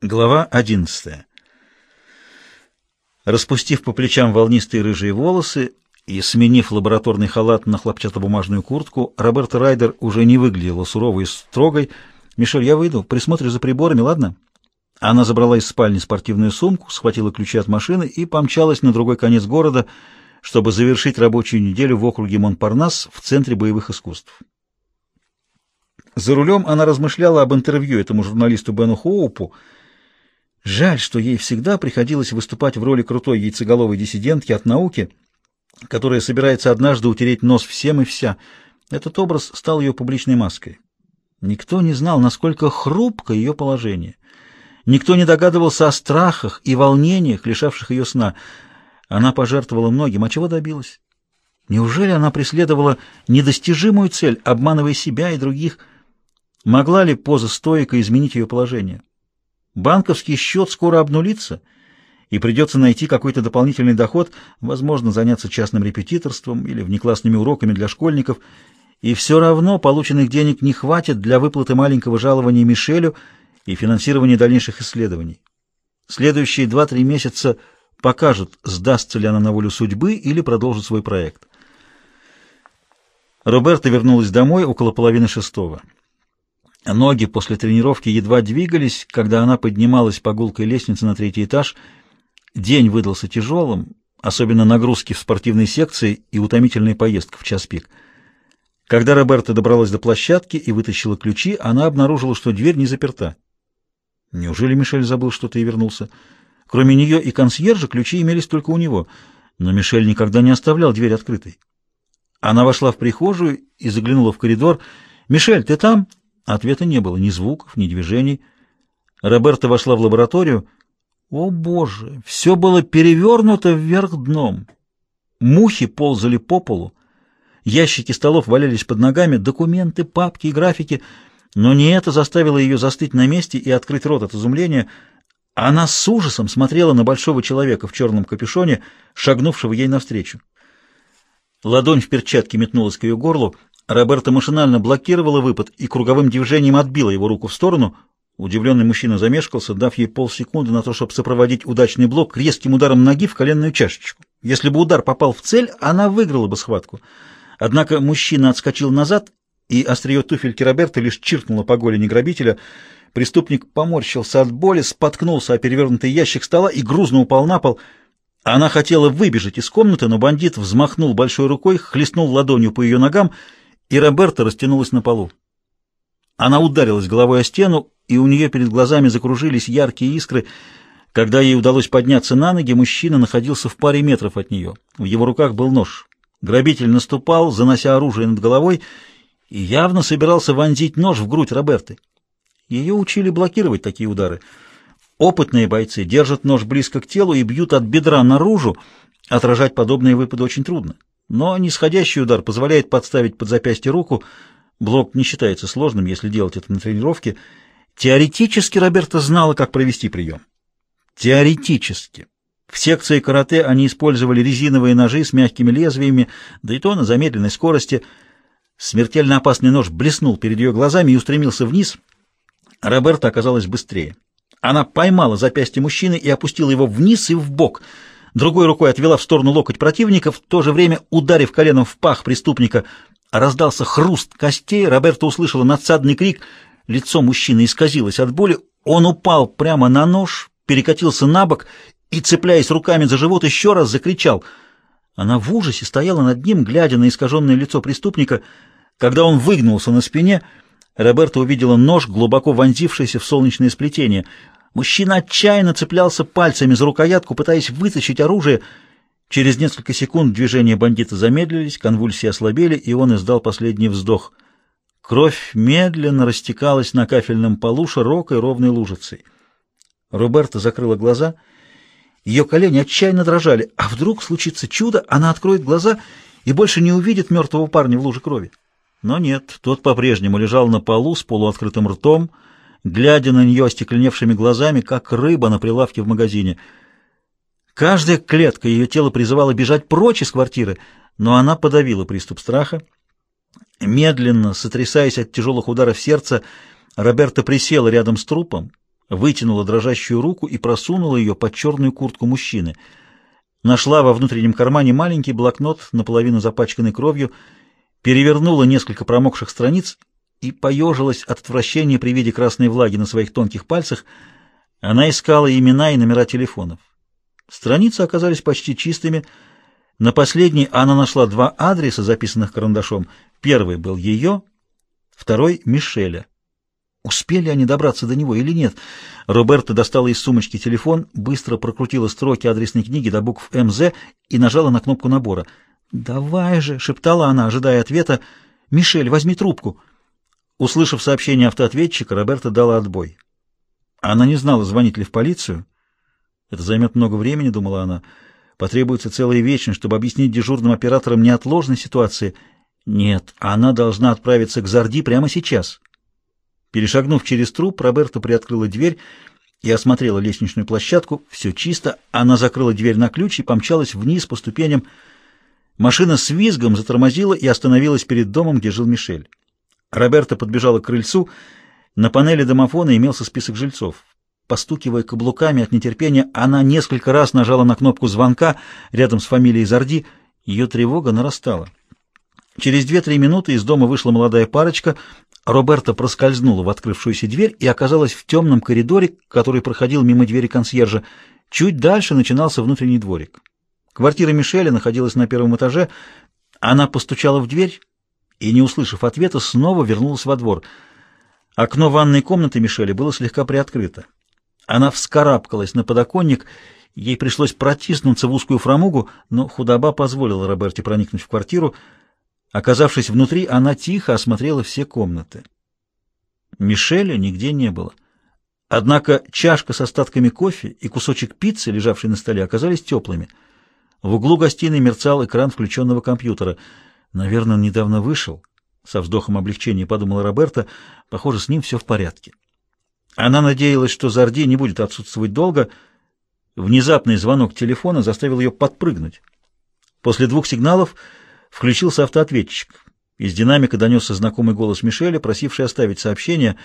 Глава 11. Распустив по плечам волнистые рыжие волосы и сменив лабораторный халат на хлопчатобумажную куртку, Роберта Райдер уже не выглядела суровой и строгой. «Мишель, я выйду, присмотрю за приборами, ладно?» Она забрала из спальни спортивную сумку, схватила ключи от машины и помчалась на другой конец города, чтобы завершить рабочую неделю в округе Монпарнас в Центре боевых искусств. За рулем она размышляла об интервью этому журналисту Бену Хоупу, Жаль, что ей всегда приходилось выступать в роли крутой яйцеголовой диссидентки от науки, которая собирается однажды утереть нос всем и вся. Этот образ стал ее публичной маской. Никто не знал, насколько хрупко ее положение. Никто не догадывался о страхах и волнениях, лишавших ее сна. Она пожертвовала многим, а чего добилась? Неужели она преследовала недостижимую цель, обманывая себя и других? Могла ли поза стоика изменить ее положение? Банковский счет скоро обнулится, и придется найти какой-то дополнительный доход, возможно, заняться частным репетиторством или внеклассными уроками для школьников, и все равно полученных денег не хватит для выплаты маленького жалования Мишелю и финансирования дальнейших исследований. Следующие 2-3 месяца покажут, сдастся ли она на волю судьбы или продолжит свой проект. Роберта вернулась домой около половины шестого. Ноги после тренировки едва двигались, когда она поднималась по гулкой лестнице на третий этаж. День выдался тяжелым, особенно нагрузки в спортивной секции и утомительная поездка в час пик. Когда Роберта добралась до площадки и вытащила ключи, она обнаружила, что дверь не заперта. Неужели Мишель забыл что-то и вернулся? Кроме нее и консьержа ключи имелись только у него, но Мишель никогда не оставлял дверь открытой. Она вошла в прихожую и заглянула в коридор. «Мишель, ты там?» Ответа не было, ни звуков, ни движений. Роберта вошла в лабораторию. О, Боже! Все было перевернуто вверх дном. Мухи ползали по полу. Ящики столов валялись под ногами, документы, папки и графики. Но не это заставило ее застыть на месте и открыть рот от изумления. Она с ужасом смотрела на большого человека в черном капюшоне, шагнувшего ей навстречу. Ладонь в перчатке метнулась к ее горлу — Роберта машинально блокировала выпад и круговым движением отбила его руку в сторону. Удивленный мужчина замешкался, дав ей полсекунды на то, чтобы сопроводить удачный блок резким ударом ноги в коленную чашечку. Если бы удар попал в цель, она выиграла бы схватку. Однако мужчина отскочил назад, и острие туфельки Роберта лишь чиркнуло по голени грабителя. Преступник поморщился от боли, споткнулся о перевернутый ящик стола и грузно упал на пол. Она хотела выбежать из комнаты, но бандит взмахнул большой рукой, хлестнул ладонью по ее ногам — и Роберта растянулась на полу. Она ударилась головой о стену, и у нее перед глазами закружились яркие искры. Когда ей удалось подняться на ноги, мужчина находился в паре метров от нее. В его руках был нож. Грабитель наступал, занося оружие над головой, и явно собирался вонзить нож в грудь Роберты. Ее учили блокировать такие удары. Опытные бойцы держат нож близко к телу и бьют от бедра наружу. Отражать подобные выпады очень трудно. Но нисходящий удар позволяет подставить под запястье руку. Блок не считается сложным, если делать это на тренировке. Теоретически Роберта знала, как провести прием. Теоретически. В секции карате они использовали резиновые ножи с мягкими лезвиями, да и то на замедленной скорости. Смертельно опасный нож блеснул перед ее глазами и устремился вниз. Роберта оказалась быстрее. Она поймала запястье мужчины и опустила его вниз и в бок — другой рукой отвела в сторону локоть противника, в то же время ударив коленом в пах преступника. Раздался хруст костей, Роберта услышала надсадный крик, лицо мужчины исказилось от боли, он упал прямо на нож, перекатился на бок и, цепляясь руками за живот, еще раз закричал. Она в ужасе стояла над ним, глядя на искаженное лицо преступника. Когда он выгнулся на спине, Роберта увидела нож, глубоко вонзившийся в солнечное сплетение — Мужчина отчаянно цеплялся пальцами за рукоятку, пытаясь вытащить оружие. Через несколько секунд движения бандита замедлились, конвульсии ослабели, и он издал последний вздох. Кровь медленно растекалась на кафельном полу широкой ровной лужицей. Роберта закрыла глаза. Ее колени отчаянно дрожали. А вдруг случится чудо, она откроет глаза и больше не увидит мертвого парня в луже крови. Но нет, тот по-прежнему лежал на полу с полуоткрытым ртом, глядя на нее остекленевшими глазами, как рыба на прилавке в магазине. Каждая клетка ее тела призывала бежать прочь из квартиры, но она подавила приступ страха. Медленно, сотрясаясь от тяжелых ударов сердца, Роберта присела рядом с трупом, вытянула дрожащую руку и просунула ее под черную куртку мужчины. Нашла во внутреннем кармане маленький блокнот, наполовину запачканный кровью, перевернула несколько промокших страниц и поежилась от отвращения при виде красной влаги на своих тонких пальцах. Она искала имена и номера телефонов. Страницы оказались почти чистыми. На последней она нашла два адреса, записанных карандашом. Первый был ее, второй — Мишеля. Успели они добраться до него или нет? Роберта достала из сумочки телефон, быстро прокрутила строки адресной книги до букв МЗ и нажала на кнопку набора. «Давай же!» — шептала она, ожидая ответа. «Мишель, возьми трубку!» Услышав сообщение автоответчика, Роберта дала отбой. Она не знала, звонить ли в полицию. Это займет много времени, думала она. Потребуется целая вечность, чтобы объяснить дежурным операторам неотложной ситуации. Нет, она должна отправиться к Зарди прямо сейчас. Перешагнув через труп, Роберта приоткрыла дверь и осмотрела лестничную площадку. Все чисто. Она закрыла дверь на ключ и помчалась вниз по ступеням. Машина с визгом затормозила и остановилась перед домом, где жил Мишель. Роберта подбежала к крыльцу. На панели домофона имелся список жильцов. Постукивая каблуками от нетерпения, она несколько раз нажала на кнопку звонка рядом с фамилией Зарди. Ее тревога нарастала. Через две-три минуты из дома вышла молодая парочка. Роберта проскользнула в открывшуюся дверь и оказалась в темном коридоре, который проходил мимо двери консьержа. Чуть дальше начинался внутренний дворик. Квартира Мишеля находилась на первом этаже. Она постучала в дверь и, не услышав ответа, снова вернулась во двор. Окно ванной комнаты Мишеля было слегка приоткрыто. Она вскарабкалась на подоконник, ей пришлось протиснуться в узкую фрамугу, но худоба позволила Роберте проникнуть в квартиру. Оказавшись внутри, она тихо осмотрела все комнаты. Мишеля нигде не было. Однако чашка с остатками кофе и кусочек пиццы, лежавший на столе, оказались теплыми. В углу гостиной мерцал экран включенного компьютера. Наверное, он недавно вышел. Со вздохом облегчения подумала Роберта. Похоже, с ним все в порядке. Она надеялась, что Зарди не будет отсутствовать долго. Внезапный звонок телефона заставил ее подпрыгнуть. После двух сигналов Включился автоответчик. Из динамика донесся знакомый голос Мишеля, просивший оставить сообщение.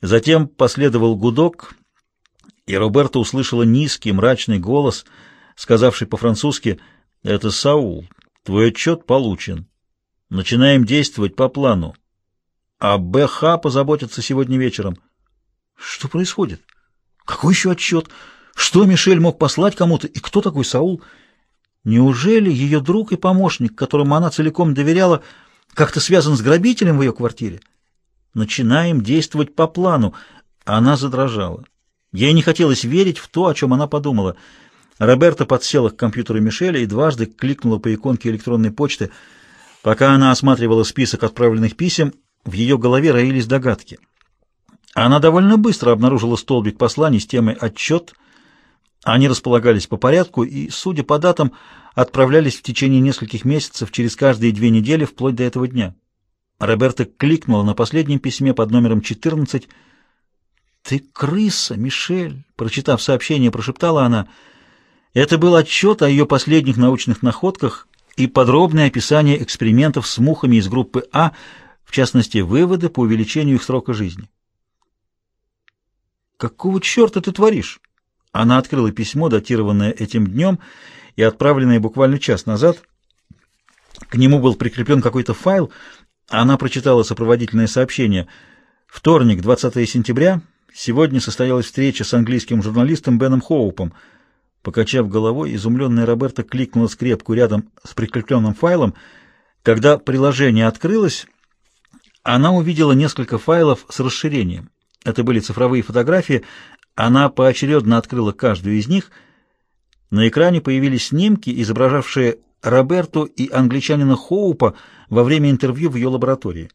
Затем последовал гудок, и Роберта услышала низкий, мрачный голос, сказавший по-французски «Это Саул, твой отчет получен. Начинаем действовать по плану. А БХ позаботится сегодня вечером». «Что происходит? Какой еще отчет? Что Мишель мог послать кому-то? И кто такой Саул?» Неужели ее друг и помощник, которому она целиком доверяла, как-то связан с грабителем в ее квартире? Начинаем действовать по плану. Она задрожала. Ей не хотелось верить в то, о чем она подумала. Роберта подсела к компьютеру Мишеля и дважды кликнула по иконке электронной почты. Пока она осматривала список отправленных писем, в ее голове роились догадки. Она довольно быстро обнаружила столбик посланий с темой «Отчет», они располагались по порядку и, судя по датам, отправлялись в течение нескольких месяцев через каждые две недели вплоть до этого дня. Роберта кликнула на последнем письме под номером 14. «Ты крыса, Мишель!» Прочитав сообщение, прошептала она. Это был отчет о ее последних научных находках и подробное описание экспериментов с мухами из группы А, в частности, выводы по увеличению их срока жизни. «Какого черта ты творишь?» Она открыла письмо, датированное этим днем и отправленное буквально час назад. К нему был прикреплен какой-то файл. Она прочитала сопроводительное сообщение. Вторник, 20 сентября. Сегодня состоялась встреча с английским журналистом Беном Хоупом. Покачав головой, изумленная Роберта кликнула скрепку рядом с прикрепленным файлом. Когда приложение открылось, она увидела несколько файлов с расширением. Это были цифровые фотографии, она поочередно открыла каждую из них. На экране появились снимки, изображавшие Роберту и англичанина Хоупа во время интервью в ее лаборатории.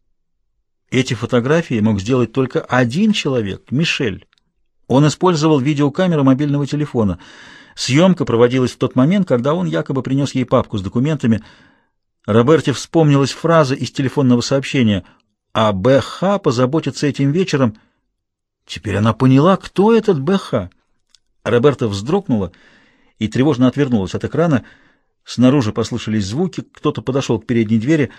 Эти фотографии мог сделать только один человек — Мишель. Он использовал видеокамеру мобильного телефона. Съемка проводилась в тот момент, когда он якобы принес ей папку с документами. Роберте вспомнилась фраза из телефонного сообщения «А БХ позаботится этим вечером», Теперь она поняла, кто этот БХ. Роберта вздрогнула и тревожно отвернулась от экрана. Снаружи послышались звуки, кто-то подошел к передней двери.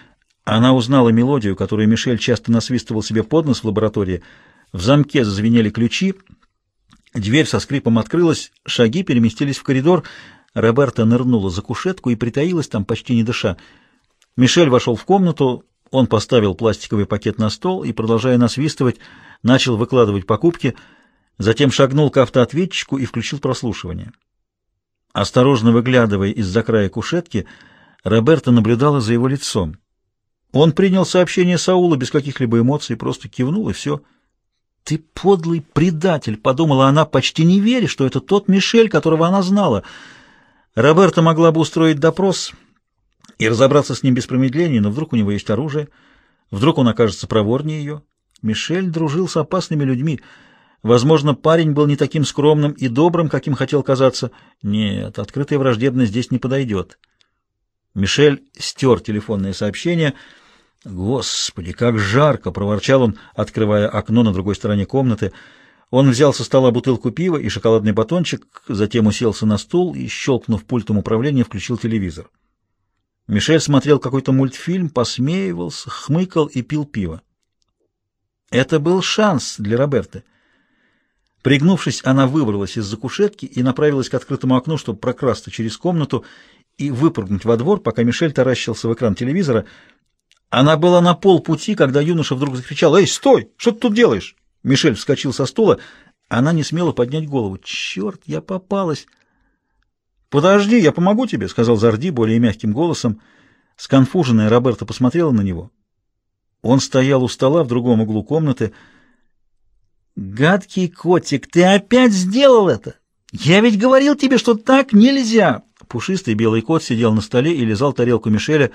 Она узнала мелодию, которую Мишель часто насвистывал себе под нос в лаборатории. В замке зазвенели ключи. Дверь со скрипом открылась, шаги переместились в коридор. Роберта нырнула за кушетку и притаилась там, почти не дыша. Мишель вошел в комнату, он поставил пластиковый пакет на стол и, продолжая насвистывать, начал выкладывать покупки, затем шагнул к автоответчику и включил прослушивание. Осторожно выглядывая из-за края кушетки, Роберта наблюдала за его лицом. Он принял сообщение Саула без каких-либо эмоций, просто кивнул и все. «Ты подлый предатель!» — подумала она, почти не веря, что это тот Мишель, которого она знала. Роберта могла бы устроить допрос и разобраться с ним без промедления, но вдруг у него есть оружие, вдруг он окажется проворнее ее. Мишель дружил с опасными людьми. Возможно, парень был не таким скромным и добрым, каким хотел казаться. Нет, открытая враждебность здесь не подойдет. Мишель стер телефонное сообщение. «Господи, как жарко!» — проворчал он, открывая окно на другой стороне комнаты. Он взял со стола бутылку пива и шоколадный батончик, затем уселся на стул и, щелкнув пультом управления, включил телевизор. Мишель смотрел какой-то мультфильм, посмеивался, хмыкал и пил пиво. Это был шанс для Роберты. Пригнувшись, она выбралась из-за кушетки и направилась к открытому окну, чтобы прокрасться через комнату и выпрыгнуть во двор, пока Мишель таращился в экран телевизора. Она была на полпути, когда юноша вдруг закричал «Эй, стой! Что ты тут делаешь?» Мишель вскочил со стула. Она не смела поднять голову. «Черт, я попалась!» «Подожди, я помогу тебе», — сказал Зарди более мягким голосом. Сконфуженная Роберта посмотрела на него. Он стоял у стола в другом углу комнаты. «Гадкий котик, ты опять сделал это! Я ведь говорил тебе, что так нельзя!» Пушистый белый кот сидел на столе и лизал тарелку Мишеля.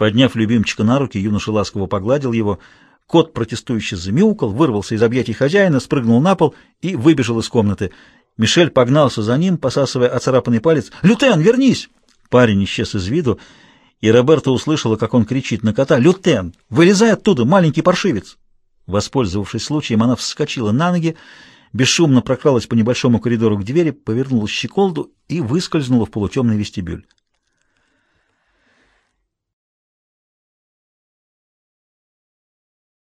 Подняв любимчика на руки, юноша ласково погладил его. Кот протестующе замяукал, вырвался из объятий хозяина, спрыгнул на пол и выбежал из комнаты. Мишель погнался за ним, посасывая оцарапанный палец. «Лютен, вернись!» Парень исчез из виду, и Роберта услышала, как он кричит на кота. «Лютен, вылезай оттуда, маленький паршивец!» Воспользовавшись случаем, она вскочила на ноги, бесшумно прокралась по небольшому коридору к двери, повернула щеколду и выскользнула в полутемный вестибюль.